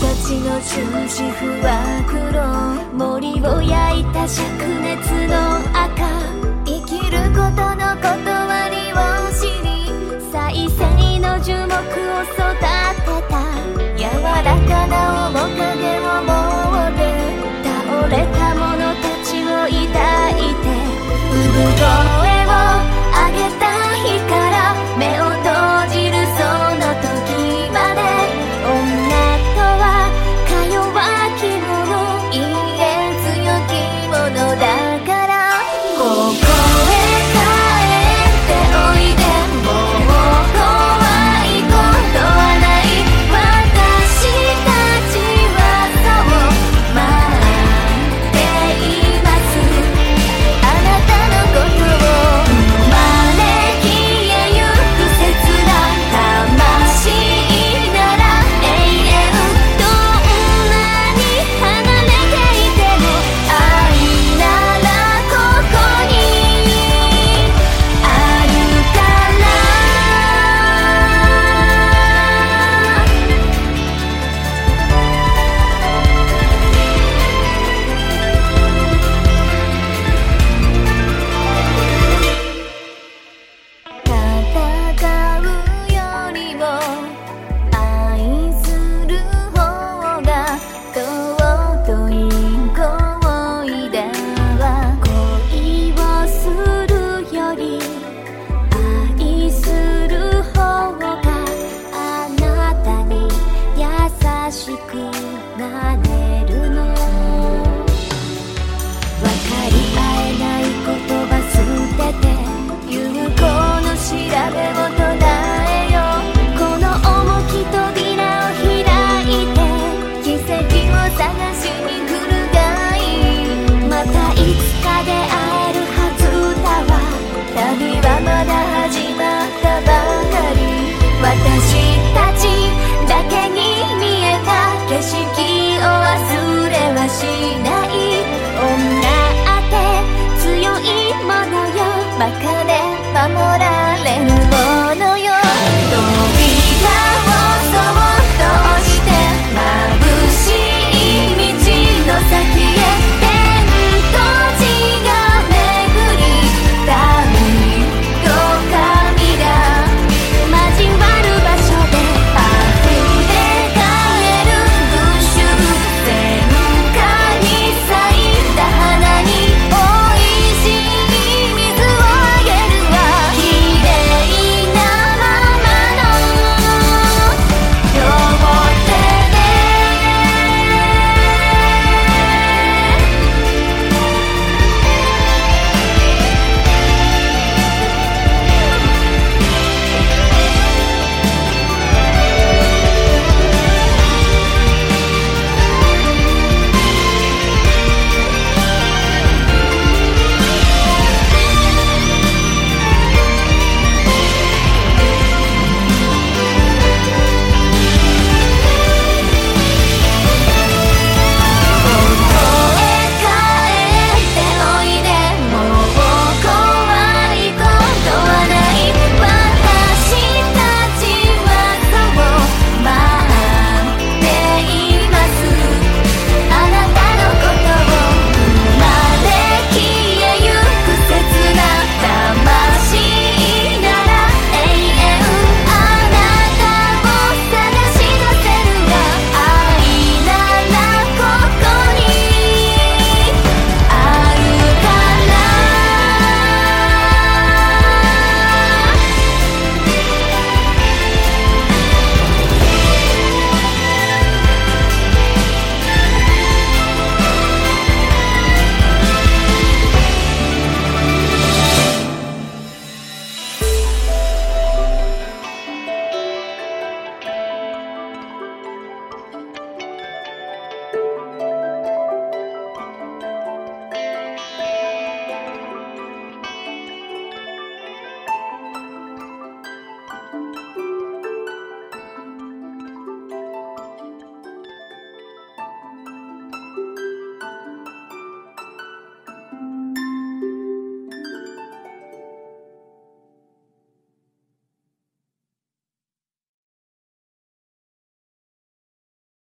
たちの十字符は黒森を焼いた灼熱の